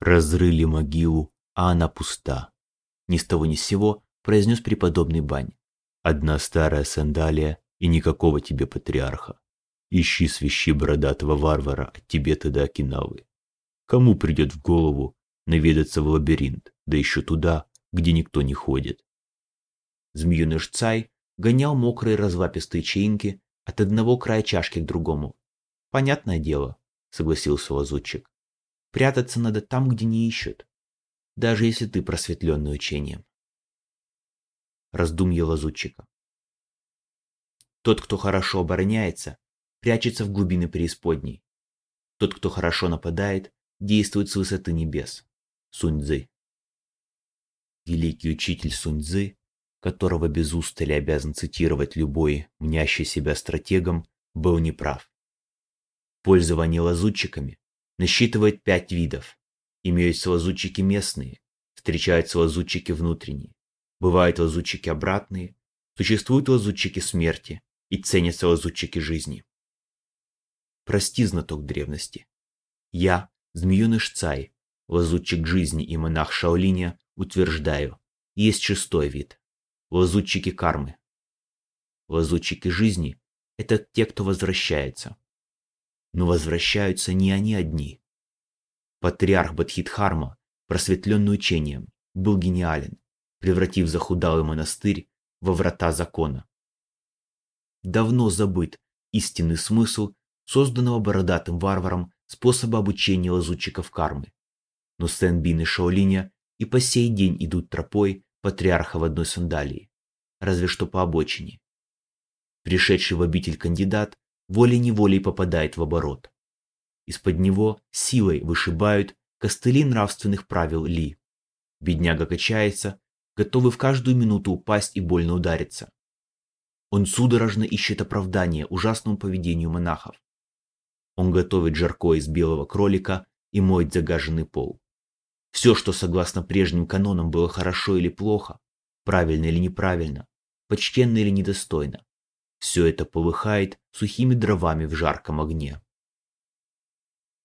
Разрыли могилу, а она пуста. Ни с того ни с сего произнес преподобный Бань. Одна старая сандалия и никакого тебе патриарха. Ищи свищи бородатого варвара от Тибета до Окинавы. Кому придет в голову наведаться в лабиринт, да еще туда, где никто не ходит? Змеюныш Цай гонял мокрые разлапистые чаинки от одного края чашки к другому. «Понятное дело», — согласился лазутчик. «Прятаться надо там, где не ищут, даже если ты просветленный учением». Раздумье лазутчика. Тот, кто хорошо обороняется, прячется в глубины преисподней. Тот, кто хорошо нападает, действует с высоты небес. Сунь-дзы. Великий учитель Сунь-дзы, которого без устали обязан цитировать любой, мнящий себя стратегом, был неправ. Пользование лазутчиками насчитывает пять видов. Имеются лазутчики местные, встречаются лазутчики внутренние, бывают лазутчики обратные, существуют лазутчики смерти и ценятся лазутчики жизни. Прости, знаток древности. Я, змеюныш Цай, лазутчик жизни и монах Шаолиня, утверждаю, есть шестой вид – лазутчики кармы. Лазутчики жизни – это те, кто возвращается. Но возвращаются не они одни. Патриарх Бадхидхарма, просветленный учением, был гениален, превратив захудалый монастырь во врата закона. Давно забыт истинный смысл созданного бородатым варваром способа обучения лазутчиков кармы. Но Сен-Бин и Шаолиня и по сей день идут тропой патриарха в одной сандалии, разве что по обочине. Пришедший в обитель кандидат волей-неволей попадает в оборот. Из-под него силой вышибают костыли нравственных правил Ли. Бедняга качается, готовый в каждую минуту упасть и больно удариться. Он судорожно ищет оправдание ужасному поведению монахов. Он готовит жарко из белого кролика и моет загаженный пол. Все, что согласно прежним канонам было хорошо или плохо, правильно или неправильно, почтенно или недостойно, все это полыхает сухими дровами в жарком огне.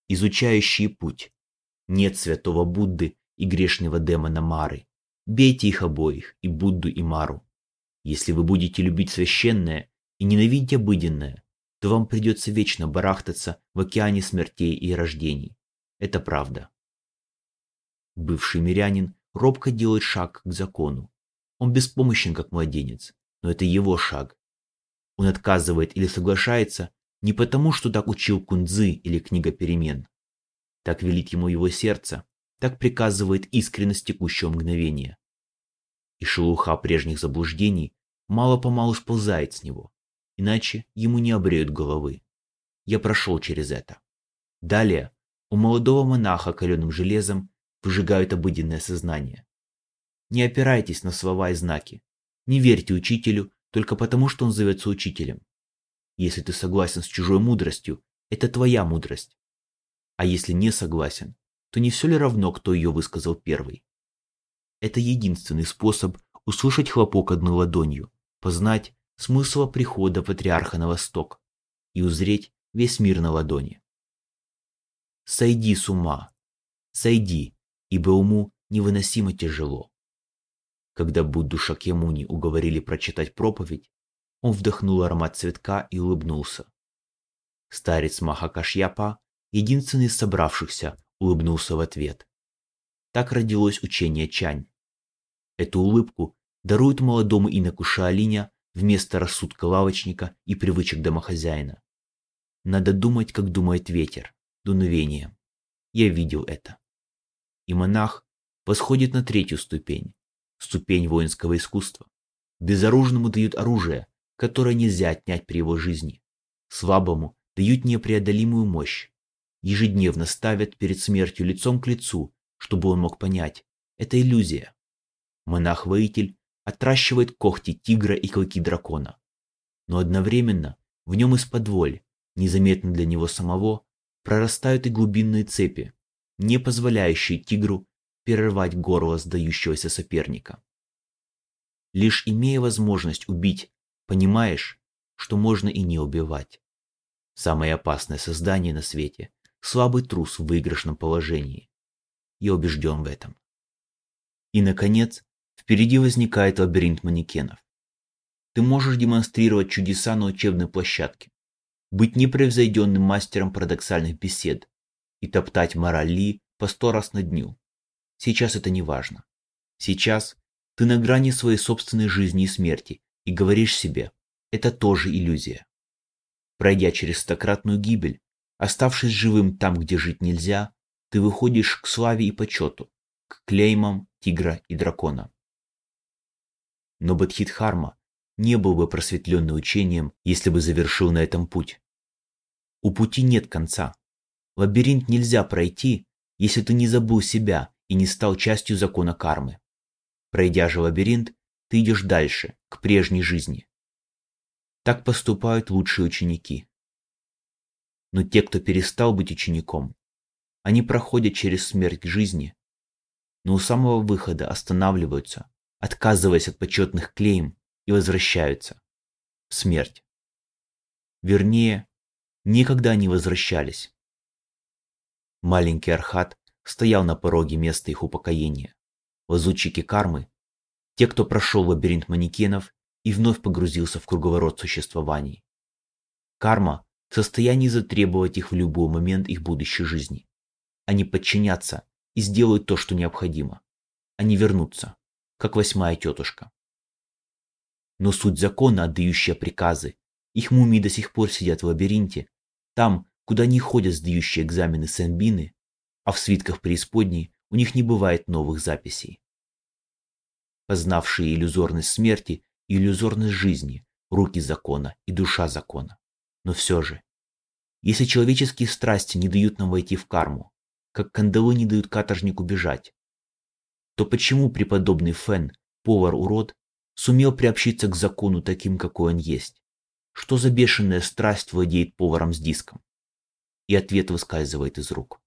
Изучающие путь. Нет святого Будды и грешного демона Мары. Бейте их обоих, и Будду, и Мару. Если вы будете любить священное и ненавидеть обыденное, то вам придется вечно барахтаться в океане смертей и рождений. Это правда. Бывший мирянин робко делает шаг к закону. Он беспомощен, как младенец, но это его шаг. Он отказывает или соглашается не потому, что так учил Кунцзы или книга перемен. Так велит ему его сердце, так приказывает искренность текущего мгновения. И шелуха прежних заблуждений мало-помалу сползает с него иначе ему не обреют головы. Я прошел через это. Далее у молодого монаха каленым железом выжигают обыденное сознание. Не опирайтесь на слова и знаки. Не верьте учителю только потому, что он зовется учителем. Если ты согласен с чужой мудростью, это твоя мудрость. А если не согласен, то не все ли равно, кто ее высказал первый? Это единственный способ услышать хлопок одной ладонью, познать, смысла прихода патриарха на восток и узреть весь мир на ладони. Сойди с ума, сойди, ибо уму невыносимо тяжело. Когда Будду Шакьямуни уговорили прочитать проповедь, он вдохнул аромат цветка и улыбнулся. Старец Махакашьяпа, единственный из собравшихся, улыбнулся в ответ. Так родилось учение Чань. Эту улыбку дарует молодому иноку Шаолиня вместо рассудка лавочника и привычек домохозяина. Надо думать, как думает ветер, дуновением. Я видел это. И монах восходит на третью ступень, ступень воинского искусства. Безоружному дают оружие, которое нельзя отнять при его жизни. Слабому дают непреодолимую мощь. Ежедневно ставят перед смертью лицом к лицу, чтобы он мог понять. Это иллюзия. Монах-воитель отращивает когти тигра и клыки дракона. Но одновременно в нем из-под воль, незаметно для него самого, прорастают и глубинные цепи, не позволяющие тигру перервать горло сдающегося соперника. Лишь имея возможность убить, понимаешь, что можно и не убивать. Самое опасное создание на свете – слабый трус в выигрышном положении. Я убежден в этом. И, наконец, впереди возникает лабиринт манекенов. Ты можешь демонстрировать чудеса на учебной площадке, быть непревзойденным мастером парадоксальных бесед и топтать мораль Ли по сто раз на дню. Сейчас это не важно. Сейчас ты на грани своей собственной жизни и смерти и говоришь себе, это тоже иллюзия. Пройдя через стократную гибель, оставшись живым там, где жить нельзя, ты выходишь к славе и почету, к клеймам тигра и дракона. Но Бадхидхарма не был бы просветленным учением, если бы завершил на этом путь. У пути нет конца. Лабиринт нельзя пройти, если ты не забыл себя и не стал частью закона кармы. Пройдя же лабиринт, ты идешь дальше, к прежней жизни. Так поступают лучшие ученики. Но те, кто перестал быть учеником, они проходят через смерть жизни, но у самого выхода останавливаются, отказываясь от почетных клейм и возвращаются. В смерть. Вернее, никогда не возвращались. Маленький Архат стоял на пороге места их упокоения. Лазутчики кармы, те, кто прошел лабиринт манекенов и вновь погрузился в круговорот существований. Карма в состоянии затребовать их в любой момент их будущей жизни. Они подчинятся и сделают то, что необходимо. Они вернутся, как восьмая тетушка. Но суть закона, отдающая приказы, их мумии до сих пор сидят в лабиринте, там, куда не ходят сдающие экзамены сэмбины, а в свитках преисподней у них не бывает новых записей. Познавшие иллюзорность смерти и иллюзорность жизни, руки закона и душа закона. Но все же, если человеческие страсти не дают нам войти в карму, как кандалы не дают каторжнику бежать, то почему преподобный Фен, повар-урод, сумел приобщиться к закону таким, какой он есть? Что за бешеная страсть владеет поваром с диском? И ответ выскальзывает из рук.